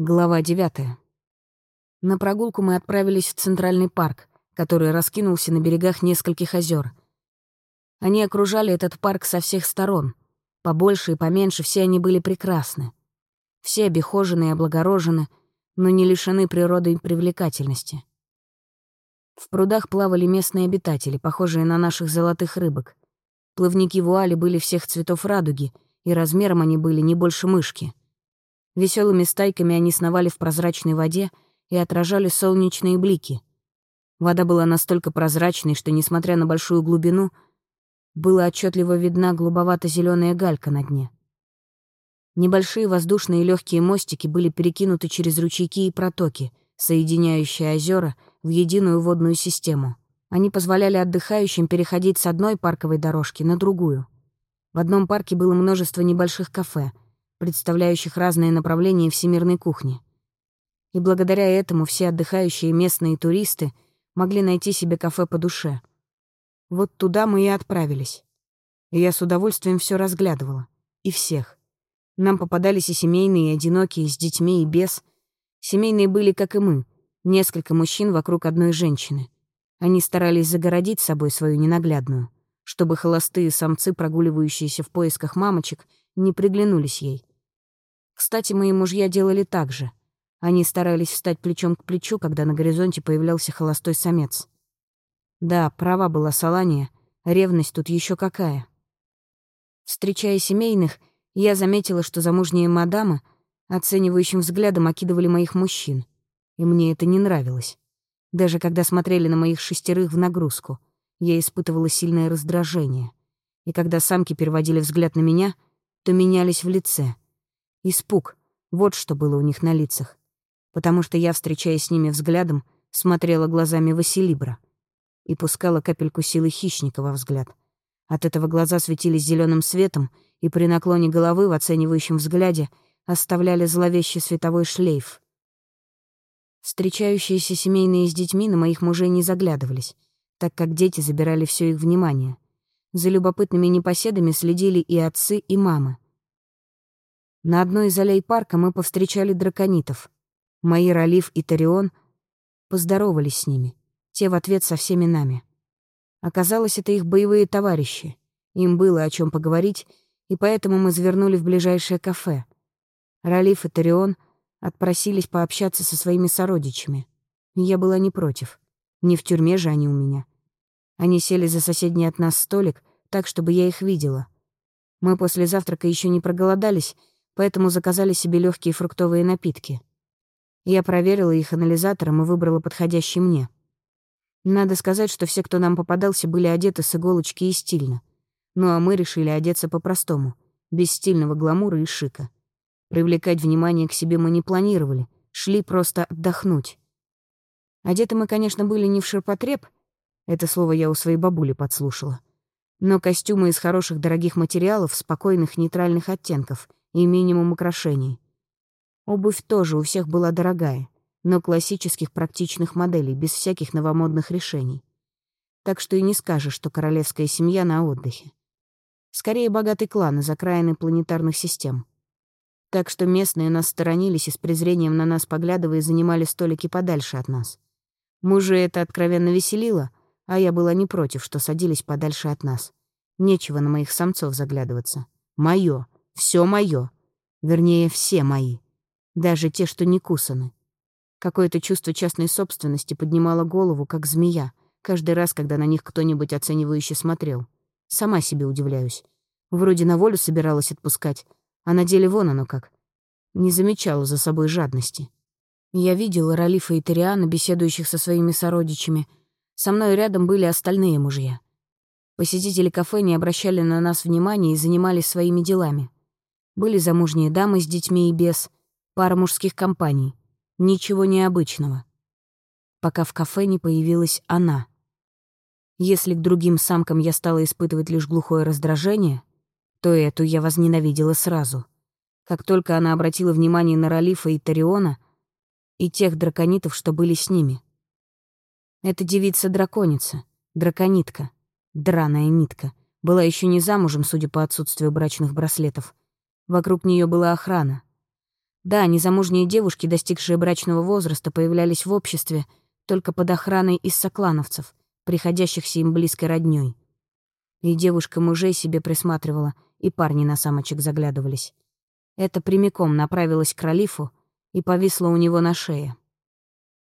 Глава девятая. На прогулку мы отправились в Центральный парк, который раскинулся на берегах нескольких озер. Они окружали этот парк со всех сторон. Побольше и поменьше все они были прекрасны. Все обихожены и облагорожены, но не лишены природы и привлекательности. В прудах плавали местные обитатели, похожие на наших золотых рыбок. Плавники вуали были всех цветов радуги, и размером они были не больше мышки. Веселыми стайками они сновали в прозрачной воде и отражали солнечные блики. Вода была настолько прозрачной, что, несмотря на большую глубину, была отчетливо видна голубовато зеленая галька на дне. Небольшие воздушные легкие мостики были перекинуты через ручейки и протоки, соединяющие озера в единую водную систему. Они позволяли отдыхающим переходить с одной парковой дорожки на другую. В одном парке было множество небольших кафе — представляющих разные направления всемирной кухни. И благодаря этому все отдыхающие местные туристы могли найти себе кафе по душе. Вот туда мы и отправились. И я с удовольствием все разглядывала. И всех. Нам попадались и семейные, и одинокие, с детьми, и без. Семейные были, как и мы. Несколько мужчин вокруг одной женщины. Они старались загородить собой свою ненаглядную, чтобы холостые самцы, прогуливающиеся в поисках мамочек, не приглянулись ей. Кстати, мои мужья делали так же. Они старались встать плечом к плечу, когда на горизонте появлялся холостой самец. Да, права была Салания, ревность тут еще какая. Встречая семейных, я заметила, что замужние мадамы оценивающим взглядом окидывали моих мужчин, и мне это не нравилось. Даже когда смотрели на моих шестерых в нагрузку, я испытывала сильное раздражение. И когда самки переводили взгляд на меня, то менялись в лице — Испуг. Вот что было у них на лицах. Потому что я, встречаясь с ними взглядом, смотрела глазами Василибра и пускала капельку силы хищника во взгляд. От этого глаза светились зеленым светом, и при наклоне головы в оценивающем взгляде оставляли зловещий световой шлейф. Встречающиеся семейные с детьми на моих мужей не заглядывались, так как дети забирали все их внимание. За любопытными непоседами следили и отцы, и мамы — на одной из аллей парка мы повстречали драконитов. Мои Ралиф и Тарион поздоровались с ними. Те в ответ со всеми нами. Оказалось, это их боевые товарищи. Им было о чем поговорить, и поэтому мы завернули в ближайшее кафе. Ралиф и Тарион отпросились пообщаться со своими сородичами. Я была не против. Не в тюрьме же они у меня. Они сели за соседний от нас столик, так, чтобы я их видела. Мы после завтрака еще не проголодались, поэтому заказали себе легкие фруктовые напитки. Я проверила их анализатором и выбрала подходящий мне. Надо сказать, что все, кто нам попадался, были одеты с иголочки и стильно. Ну а мы решили одеться по-простому, без стильного гламура и шика. Привлекать внимание к себе мы не планировали, шли просто отдохнуть. Одеты мы, конечно, были не в ширпотреб, это слово я у своей бабули подслушала, но костюмы из хороших дорогих материалов, спокойных нейтральных оттенков — и минимум украшений. Обувь тоже у всех была дорогая, но классических практичных моделей, без всяких новомодных решений. Так что и не скажешь, что королевская семья на отдыхе. Скорее, богатый клан из окраины планетарных систем. Так что местные нас сторонились и с презрением на нас поглядывая занимали столики подальше от нас. Мужа это откровенно веселило, а я была не против, что садились подальше от нас. Нечего на моих самцов заглядываться. Моё. Все мое. Вернее, все мои. Даже те, что не кусаны. Какое-то чувство частной собственности поднимало голову, как змея, каждый раз, когда на них кто-нибудь оценивающе смотрел. Сама себе удивляюсь. Вроде на волю собиралась отпускать, а на деле вон оно как. Не замечала за собой жадности. Я видела Ралифа и Ториана, беседующих со своими сородичами. Со мной рядом были остальные мужья. Посетители кафе не обращали на нас внимания и занимались своими делами. Были замужние дамы с детьми и без, пара мужских компаний. Ничего необычного. Пока в кафе не появилась она. Если к другим самкам я стала испытывать лишь глухое раздражение, то эту я возненавидела сразу. Как только она обратила внимание на Ралифа и Тариона и тех драконитов, что были с ними. Эта девица-драконица, драконитка, драная нитка, была еще не замужем, судя по отсутствию брачных браслетов, Вокруг нее была охрана. Да, незамужние девушки, достигшие брачного возраста, появлялись в обществе только под охраной из соклановцев, приходящихся им близкой роднёй. И девушка мужей себе присматривала, и парни на самочек заглядывались. Это прямиком направилась к Ралифу и повисла у него на шее.